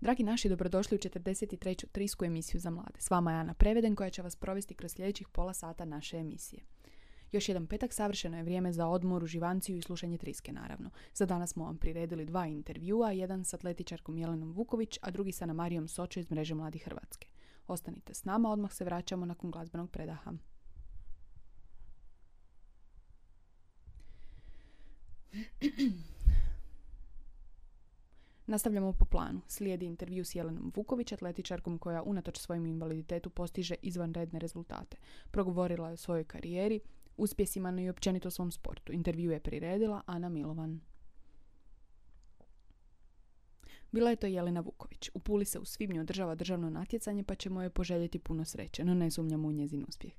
Dragi naši, dobrodošli u 43. trisku emisiju za mlade. S vama je Ana Preveden koja će vas provesti kroz sljedećih pola sata naše emisije. Još jedan petak savršeno je vrijeme za odmor, uživanciju i slušanje triske naravno. Za danas smo vam priredili dva intervjua, jedan s atletičarkom Jelenom Vuković, a drugi sa Marijom Sočo iz Mreže Mladi Hrvatske. Ostanite s nama, odmah se vraćamo nakon glazbenog predaha. Nastavljamo po planu. Slijedi intervju s Jelenom Vuković, atletičarkom koja unatoč svojim invaliditetu postiže izvanredne rezultate. Progovorila je o svojoj karijeri, uspjesima i općenito svom sportu. Intervju je priredila Ana Milovan. Bila je to Jelena Vuković. U Puli se u svibnju održava državno natjecanje pa ćemo joj poželjeti puno sreće, no ne sumnjamo u njezin uspjeh.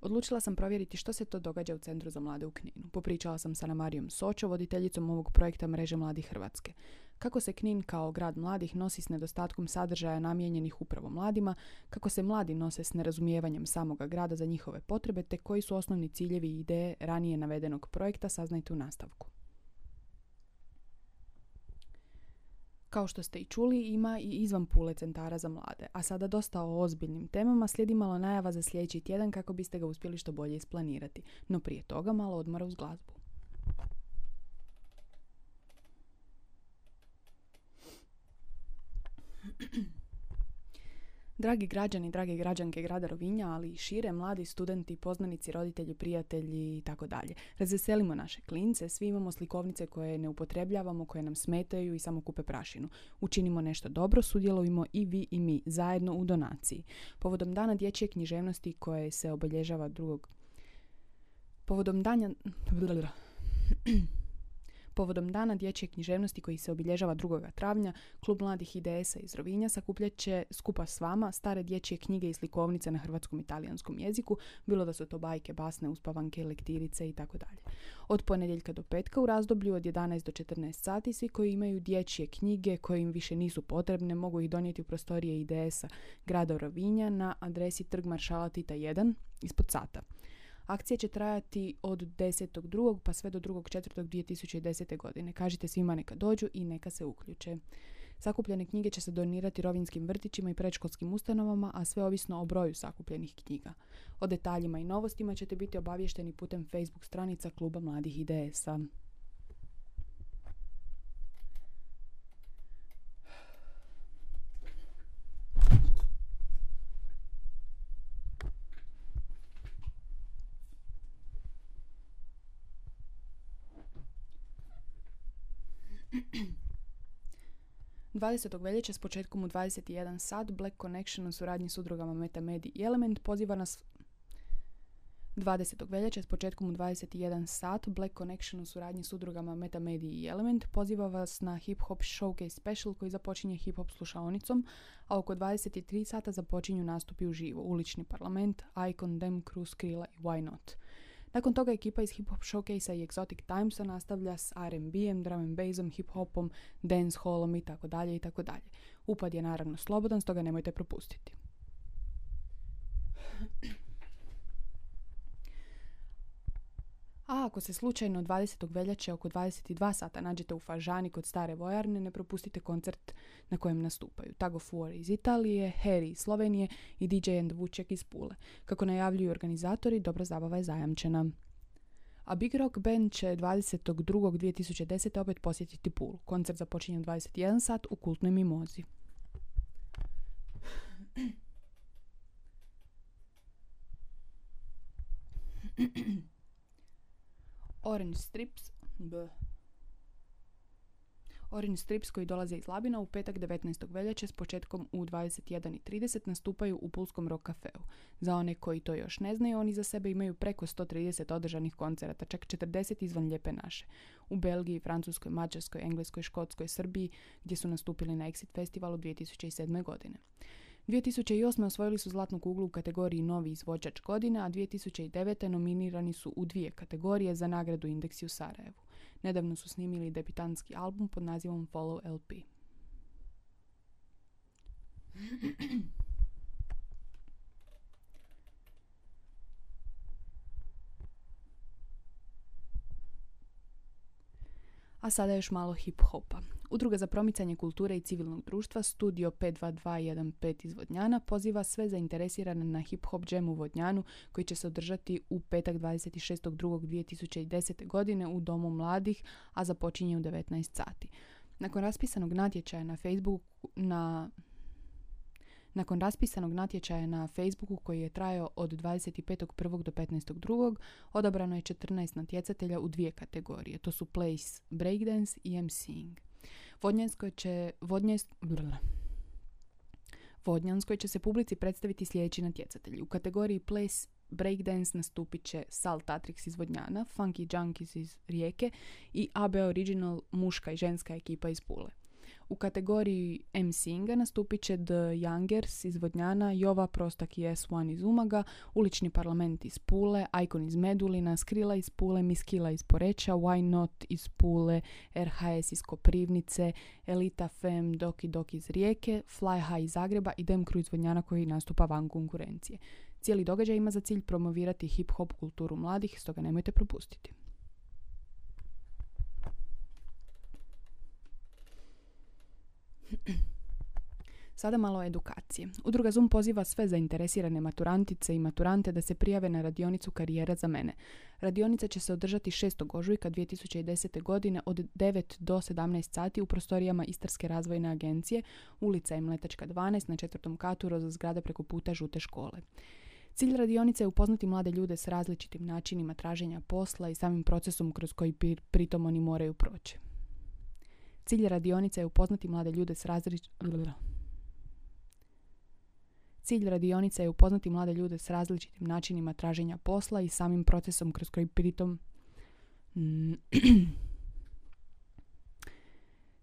Odlučila sam provjeriti što se to događa u Centru za mlade u Kninu. Popričala sam sa Namarijom Sočo, voditeljicom ovog projekta Mreže mladih Hrvatske. Kako se Knin kao grad mladih nosi s nedostatkom sadržaja namijenjenih upravo mladima, kako se mladi nose s nerazumijevanjem samoga grada za njihove potrebe, te koji su osnovni ciljevi i ideje ranije navedenog projekta, saznajte u nastavku. Kao što ste i čuli, ima i izvan pule centara za mlade, a sada dosta o ozbiljnim temama slijedi malo najava za sljedeći tjedan kako biste ga uspjeli što bolje isplanirati, no prije toga malo odmora uz glazbu. Dragi građani, drage građanke grada Rovinja, ali i šire, mladi studenti, poznanici, roditelji, prijatelji i tako dalje. Razveselimo naše klince, svi imamo slikovnice koje ne upotrebljavamo, koje nam smetaju i samo kupe prašinu. Učinimo nešto dobro, sudjelujemo i vi i mi, zajedno u donaciji. Povodom dana dječje književnosti koje se obilježava drugog... Povodom danja... Povodom dana dječje književnosti koji se obilježava 2. travnja, Klub mladih IDS-a iz Rovinja sakupljat će skupa s vama stare dječje knjige i slikovnice na hrvatskom i italijanskom jeziku, bilo da su to bajke, basne, uspavanke, lektirice i tako dalje. Od ponedjeljka do petka u razdoblju od 11 do 14 sati svi koji imaju dječje knjige koje im više nisu potrebne mogu ih donijeti u prostorije IDS-a grada Rovinja na adresi Trg Maršala Tita 1 ispod sata. Akcija će trajati od 10.2. pa sve do 2.4.2010. godine. Kažite svima neka dođu i neka se uključe. Sakupljene knjige će se donirati rovinskim vrtićima i predškolskim ustanovama, a sve ovisno o broju sakupljenih knjiga. O detaljima i novostima ćete biti obavješteni putem Facebook stranica Kluba mladih IDS-a. 20. veljače s početkom u 21 sat Black Connection u suradnji s udrugama MetaMedi i Element poziva nas 20. veljače s početkom u 21 sat Black Connection u suradnji s udrugama MetaMedi i Element poziva vas na Hip Hop Showcase Special koji započinje hip hop slušaonicom, a oko 23 sata započinju nastupi u živo, ulični parlament, Icon, Dem, Crew, Skrilla i Why Not. Nakon toga ekipa iz Hip Hop Showcase i Exotic Timesa nastavlja s R&B-em, drum and bassom, hip-hopom, dance hallom i tako dalje i tako dalje. Upad je naravno slobodan, stoga nemojte propustiti. A ako se slučajno 20. veljače oko 22 sata nađete u Fažani kod stare vojarne, ne propustite koncert na kojem nastupaju Tag of War iz Italije, Harry iz Slovenije i DJ and Vuček iz Pule. Kako najavljuju organizatori, dobra zabava je zajamčena. A Big Rock Band će 22.2010. opet posjetiti Pulu. Koncert započinje u 21 sat u kultnoj mimozi. Orange Strips Orange Strips koji dolaze iz Labina u petak 19. veljače s početkom u 21.30 nastupaju u Pulskom rock kafeu. Za one koji to još ne znaju, oni za sebe imaju preko 130 održanih koncerata, čak 40 izvan Lijepe naše. U Belgiji, Francuskoj, Mađarskoj, Engleskoj, Škotskoj, Srbiji, gdje su nastupili na Exit Festivalu 2007. godine. 2008. osvojili su zlatnu kuglu u kategoriji Novi izvođač godine, a 2009. nominirani su u dvije kategorije za nagradu Indeksi u Sarajevu. Nedavno su snimili debitanski album pod nazivom Follow LP. A sada još malo hip-hopa. Udruga za promicanje kulture i civilnog društva Studio 52215 iz Vodnjana poziva sve zainteresirane na hip-hop jam u Vodnjanu koji će se održati u petak 26.2.2010. godine u Domu mladih, a započinje u 19 sati. Nakon raspisanog natječaja na Facebooku na nakon raspisanog natječaja na Facebooku koji je trajao od 25.1. do 15.2. odabrano je 14 natjecatelja u dvije kategorije. To su Place Breakdance i MCing. Vodnjanskoj će, Vodnjanskoj će se publici predstaviti sljedeći natjecatelji. U kategoriji Place Breakdance nastupit će Sal Tatrix iz Vodnjana, Funky Junkies iz Rijeke i AB Original muška i ženska ekipa iz Pule. U kategoriji MCinga nastupit će The Youngers iz Vodnjana, Jova Prostak i S1 iz Umaga, Ulični parlament iz Pule, Icon iz Medulina, Skrila iz Pule, Miskila iz Poreća, Why Not iz Pule, RHS iz Koprivnice, Elita Fem, Doki Doki iz Rijeke, Fly High iz Zagreba i Demkru iz Vodnjana koji nastupa van konkurencije. Cijeli događaj ima za cilj promovirati hip-hop kulturu mladih, stoga nemojte propustiti. Sada malo edukacije. Udruga Zoom poziva sve zainteresirane maturantice i maturante da se prijave na radionicu Karijera za mene. Radionica će se održati 6. ožujka 2010. godine od 9 do 17 sati u prostorijama Istarske razvojne agencije, ulica Mletačka 12 na četvrtom katu roza zgrada preko puta žute škole. Cilj radionice je upoznati mlade ljude s različitim načinima traženja posla i samim procesom kroz koji pritom oni moraju proći. Cilj radionice je upoznati mlade ljude s različitim Cilj radionice je upoznati mlade ljude s različitim načinima traženja posla i samim procesom kroz koji pritom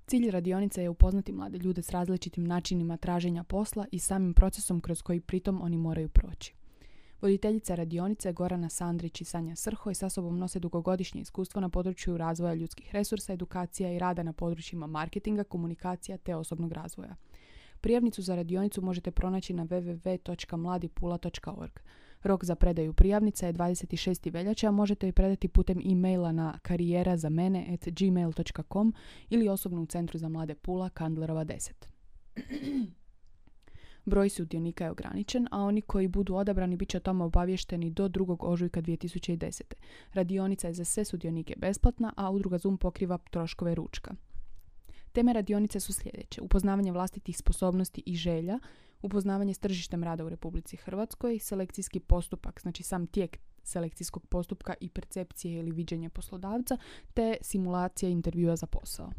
Cilj radionice je upoznati mlade ljude s različitim načinima traženja posla i samim procesom kroz koji pritom oni moraju proći. Voditeljica radionice Gorana Sandrić i Sanja Srho i sa sobom nose dugogodišnje iskustvo na području razvoja ljudskih resursa, edukacija i rada na područjima marketinga, komunikacija te osobnog razvoja. Prijavnicu za radionicu možete pronaći na www.mladipula.org. Rok za predaju prijavnica je 26. veljače, a možete ju predati putem e-maila na karijera za mene at gmail.com ili osobno u Centru za mlade Pula, Kandlerova 10. Broj sudionika je ograničen, a oni koji budu odabrani bit će o tome obavješteni do 2. ožujka 2010. Radionica je za sve sudionike besplatna, a udruga Zoom pokriva troškove ručka. Teme radionice su sljedeće. Upoznavanje vlastitih sposobnosti i želja, upoznavanje s tržištem rada u Republici Hrvatskoj, selekcijski postupak, znači sam tijek selekcijskog postupka i percepcije ili viđenje poslodavca, te simulacija intervjua za posao.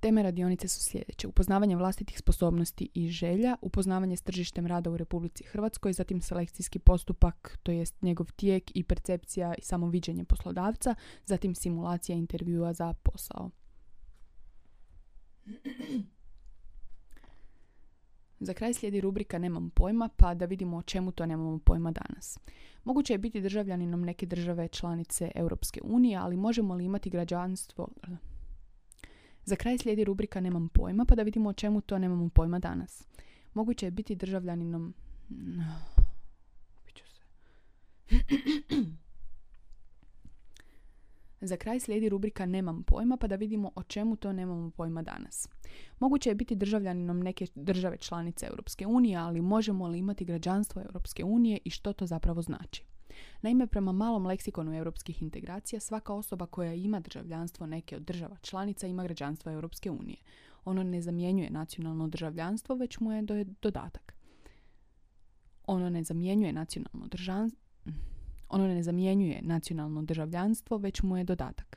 Teme radionice su sljedeće. Upoznavanje vlastitih sposobnosti i želja, upoznavanje s tržištem rada u Republici Hrvatskoj, zatim selekcijski postupak, to jest njegov tijek i percepcija i samoviđenje poslodavca, zatim simulacija intervjua za posao. Za kraj slijedi rubrika Nemam pojma, pa da vidimo o čemu to nemamo pojma danas. Moguće je biti državljaninom neke države članice Europske unije, ali možemo li imati građanstvo, za kraj slijedi rubrika Nemam pojma, pa da vidimo o čemu to nemamo pojma danas. Moguće je biti državljaninom... Za kraj slijedi rubrika Nemam pojma, pa da vidimo o čemu to nemamo pojma danas. Moguće je biti državljaninom neke države članice Europske unije, ali možemo li imati građanstvo Europske unije i što to zapravo znači? Naime, prema malom leksikonu europskih integracija, svaka osoba koja ima državljanstvo neke od država članica ima građanstvo Europske unije. Ono ne zamjenjuje nacionalno državljanstvo, već mu je dodatak. Ono ne zamjenjuje nacionalno državljanstvo, ono ne zamjenjuje nacionalno državljanstvo, već mu je dodatak.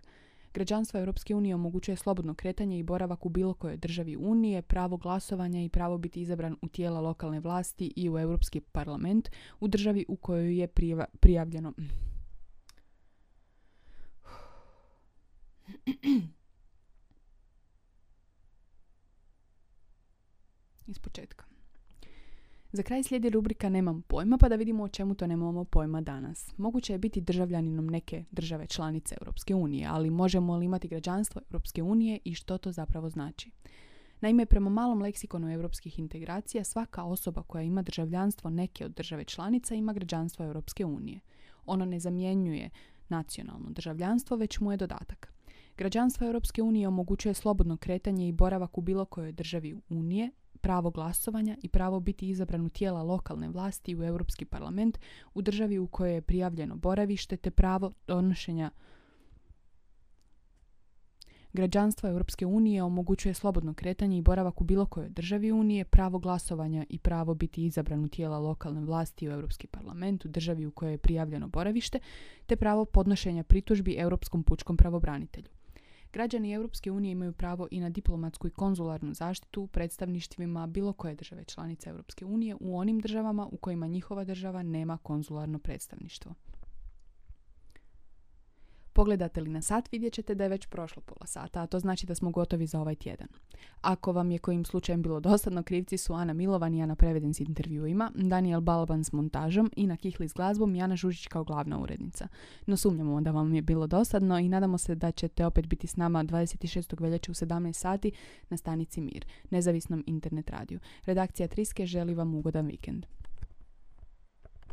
Građanstvo Europske unije omogućuje slobodno kretanje i boravak u bilo kojoj državi Unije, pravo glasovanja i pravo biti izabran u tijela lokalne vlasti i u Europski parlament u državi u kojoj je prijavljeno. Iz početka. Za kraj slijedi rubrika Nemam pojma, pa da vidimo o čemu to nemamo pojma danas. Moguće je biti državljaninom neke države članice Europske unije, ali možemo li imati građanstvo Europske unije i što to zapravo znači? Naime, prema malom leksikonu europskih integracija, svaka osoba koja ima državljanstvo neke od države članica ima građanstvo Europske unije. Ono ne zamjenjuje nacionalno državljanstvo, već mu je dodatak. Građanstvo Europske unije omogućuje slobodno kretanje i boravak u bilo kojoj državi Unije, pravo glasovanja i pravo biti izabran u tijela lokalne vlasti u Europski parlament u državi u kojoj je prijavljeno boravište te pravo donošenja Građanstvo Europske unije omogućuje slobodno kretanje i boravak u bilo kojoj državi Unije, pravo glasovanja i pravo biti izabran u tijela lokalne vlasti u Europski parlament u državi u kojoj je prijavljeno boravište, te pravo podnošenja pritužbi Europskom pučkom pravobranitelju. Građani Europske unije imaju pravo i na diplomatsku i konzularnu zaštitu u predstavništvima bilo koje države članice Europske unije u onim državama u kojima njihova država nema konzularno predstavništvo. Pogledate li na sat vidjet ćete da je već prošlo pola sata, a to znači da smo gotovi za ovaj tjedan. Ako vam je kojim slučajem bilo dosadno, krivci su Ana Milovan i Ana Preveden s intervjuima, Daniel Balban s montažom i na Kihli s glazbom Jana Žužić kao glavna urednica. No sumnjamo da vam je bilo dosadno i nadamo se da ćete opet biti s nama 26. veljače u 17 sati na stanici Mir, nezavisnom internet radiju. Redakcija Triske želi vam ugodan vikend.